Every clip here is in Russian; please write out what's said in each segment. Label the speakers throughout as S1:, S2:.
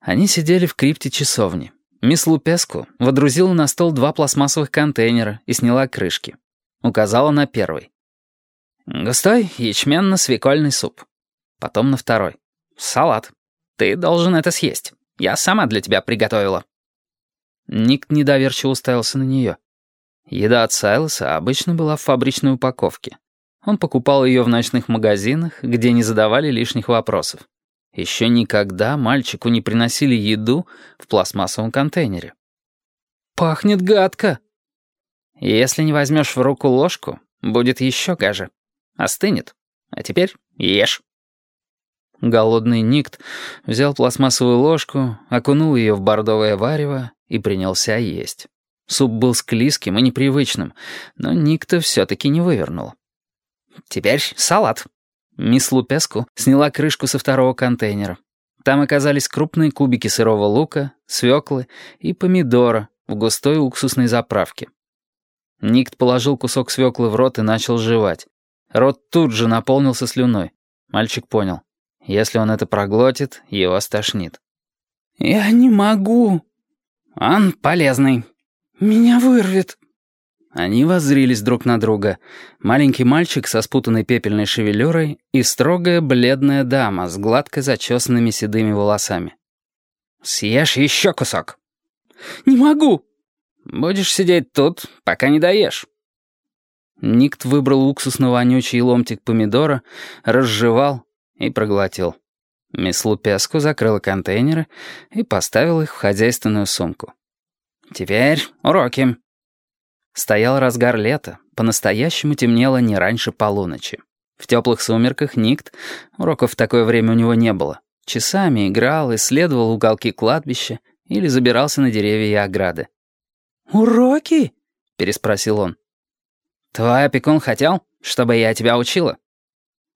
S1: Они сидели в крипте часовни. Мисс Лупеску водрузила на стол два пластмассовых контейнера и сняла крышки. Указала на первый. «Густой ячменно-свекольный суп». Потом на второй. «Салат. Ты должен это съесть. Я сама для тебя приготовила». Ник недоверчиво уставился на нее. Еда от Сайлоса обычно была в фабричной упаковке. Он покупал ее в ночных магазинах, где не задавали лишних вопросов. Еще никогда мальчику не приносили еду в пластмассовом контейнере. «Пахнет гадко!» «Если не возьмешь в руку ложку, будет еще гаже. Остынет. А теперь ешь». Голодный Никт взял пластмассовую ложку, окунул ее в бордовое варево и принялся есть. Суп был склизким и непривычным, но Никта все-таки не вывернул. «Теперь салат», Мисс Лупеску сняла крышку со второго контейнера. Там оказались крупные кубики сырого лука, свеклы и помидора в густой уксусной заправке. Никт положил кусок свеклы в рот и начал жевать. Рот тут же наполнился слюной. Мальчик понял. Если он это проглотит, его стошнит. «Я не могу». «Он полезный». «Меня вырвет». Они воззрились друг на друга. Маленький мальчик со спутанной пепельной шевелюрой и строгая бледная дама с гладко зачесанными седыми волосами. «Съешь еще кусок». «Не могу». «Будешь сидеть тут, пока не доешь». Никт выбрал уксусно-вонючий ломтик помидора, разжевал и проглотил. Мисс Лупеску закрыла контейнеры и поставила их в хозяйственную сумку. «Теперь уроки». Стоял разгар лета, по-настоящему темнело не раньше полуночи. В теплых сумерках Никт, уроков в такое время у него не было, часами играл, исследовал уголки кладбища или забирался на деревья и ограды.
S2: «Уроки?»
S1: — переспросил он. «Твой опекун хотел, чтобы я тебя учила?»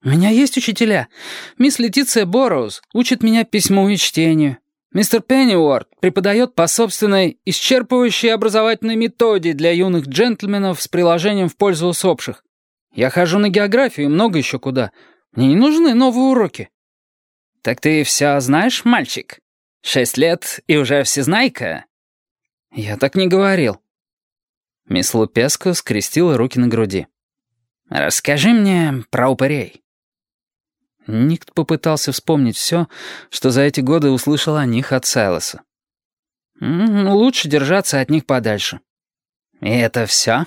S2: «У меня есть учителя. Мисс Летиция Борроуз учит меня письму и чтению. Мистер Пенниуорт преподает по собственной исчерпывающей образовательной методе для юных джентльменов с приложением в пользу усопших. Я хожу на географию и много еще куда. Мне не нужны новые уроки».
S1: «Так ты все знаешь, мальчик? Шесть лет и уже всезнайка?»
S2: «Я так не говорил».
S1: Мисс Лупеско скрестила руки на груди. «Расскажи мне про упырей». Никт попытался вспомнить все, что за эти годы услышал о них от Сайлоса.
S2: «Лучше держаться от них подальше».
S1: «И это все?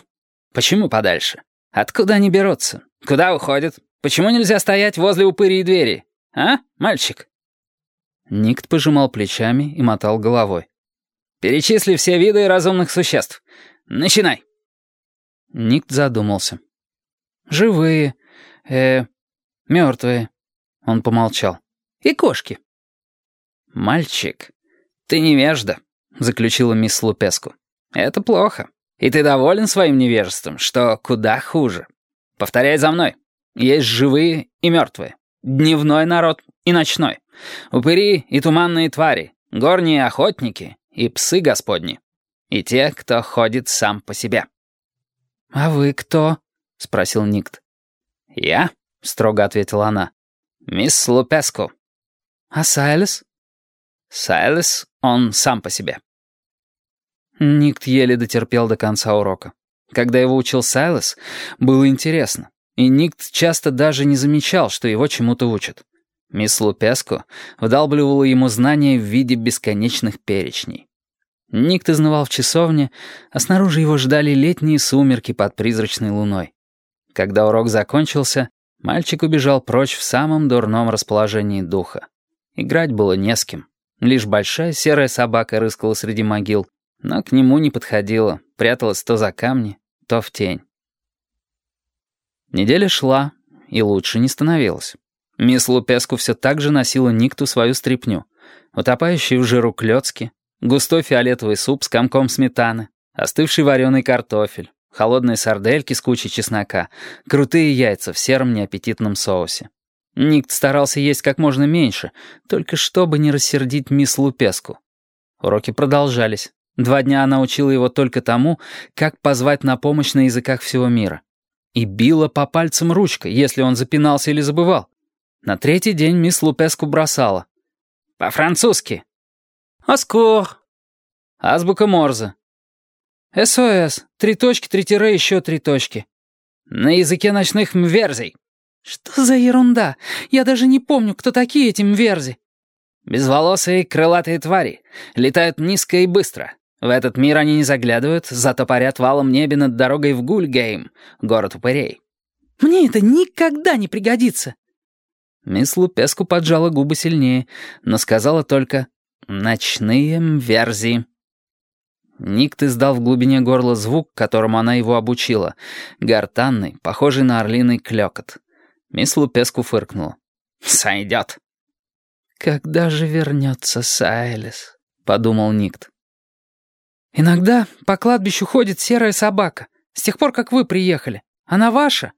S1: Почему подальше? Откуда они берутся? Куда уходят? Почему нельзя стоять возле упырей двери? А, мальчик?» Никт пожимал плечами и мотал головой. «Перечисли все виды разумных существ. Начинай!» Никт задумался.
S2: «Живые, э, мертвые,
S1: он помолчал. «И кошки». «Мальчик, ты невежда», — заключила мисс Лупеску. «Это плохо. И ты доволен своим невежеством, что куда хуже. Повторяй за мной. Есть живые и мертвые. Дневной народ и ночной. Упыри и туманные твари. Горние охотники и псы господни. И те, кто ходит сам по себе».
S2: «А вы кто?» — спросил Никт.
S1: «Я?» — строго ответила она. «Мисс Лупеску».
S2: «А Сайлес?»
S1: «Сайлес, он сам по себе». Никт еле дотерпел до конца урока. Когда его учил Сайлес, было интересно, и Никт часто даже не замечал, что его чему-то учат. Мисс Лупеску вдалбливала ему знания в виде бесконечных перечней. Никт изнывал в часовне, а снаружи его ждали летние сумерки под призрачной луной. Когда урок закончился, Мальчик убежал прочь в самом дурном расположении духа. Играть было не с кем. Лишь большая серая собака рыскала среди могил, но к нему не подходила, пряталась то за камни, то в тень. Неделя шла, и лучше не становилось. Мисс Лупеску все так же носила Никту свою стряпню, утопающий в жиру клёцки, густой фиолетовый суп с комком сметаны, остывший вареный картофель, холодные сардельки с кучей чеснока, крутые яйца в сером неаппетитном соусе. Никт старался есть как можно меньше, только чтобы не рассердить мисс Лупеску. Уроки продолжались. Два дня она учила его только тому, как позвать на помощь на языках всего мира. И била по пальцам ручкой, если он запинался или забывал. На третий день мисс Лупеску бросала. «По-французски».
S2: «Аскор».
S1: «Азбука Морзе».
S2: «СОС. Три точки, три тире, еще три точки».
S1: «На языке ночных мверзей».
S2: «Что за ерунда? Я даже не помню, кто такие эти мверзи».
S1: «Безволосые крылатые твари. Летают низко и быстро. В этот мир они не заглядывают, зато парят валом небе над дорогой в Гульгейм, город упырей».
S2: «Мне это никогда не пригодится».
S1: Мисс Лупеску поджала губы сильнее, но сказала только «ночные мверзи». Никт издал в глубине горла звук, которому она его обучила, гортанный, похожий на орлиный клёкот. Мисс Лупеску фыркнула. «Сойдет».
S2: «Когда же вернется Сайлес?» — подумал Никт. «Иногда по кладбищу ходит серая собака. С тех пор, как вы приехали. Она ваша?»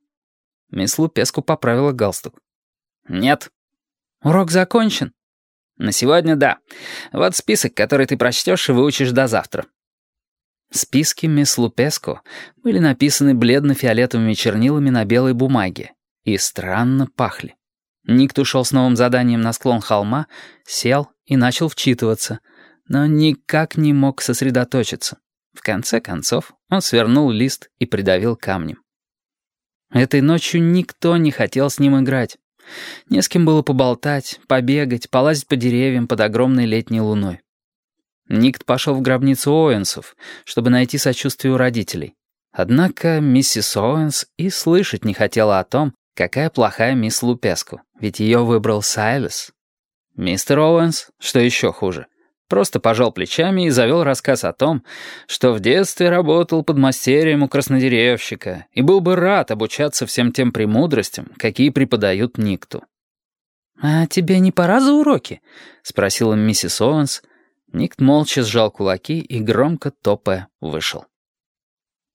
S1: Мисс Лупеску поправила галстук. «Нет».
S2: «Урок закончен?»
S1: «На сегодня да. Вот список, который ты прочтешь и выучишь до завтра». Списки мисс Лупеску были написаны бледно-фиолетовыми чернилами на белой бумаге и странно пахли. Никт ушел с новым заданием на склон холма, сел и начал вчитываться, но никак не мог сосредоточиться. В конце концов он свернул лист и придавил камнем. Этой ночью никто не хотел с ним играть. Не с кем было поболтать, побегать, полазить по деревьям под огромной летней луной. Никт пошел в гробницу Оуэнсов, чтобы найти сочувствие у родителей. Однако миссис Оуэнс и слышать не хотела о том, какая плохая мисс Лупеску, ведь ее выбрал Сайлес. Мистер Оуэнс, что еще хуже, просто пожал плечами и завел рассказ о том, что в детстве работал под мастерием у краснодеревщика и был бы рад обучаться всем тем премудростям, какие преподают Никту.
S2: «А тебе не пора за уроки?»
S1: — спросила миссис Оуэнс. Никт молча сжал кулаки и, громко топая, вышел.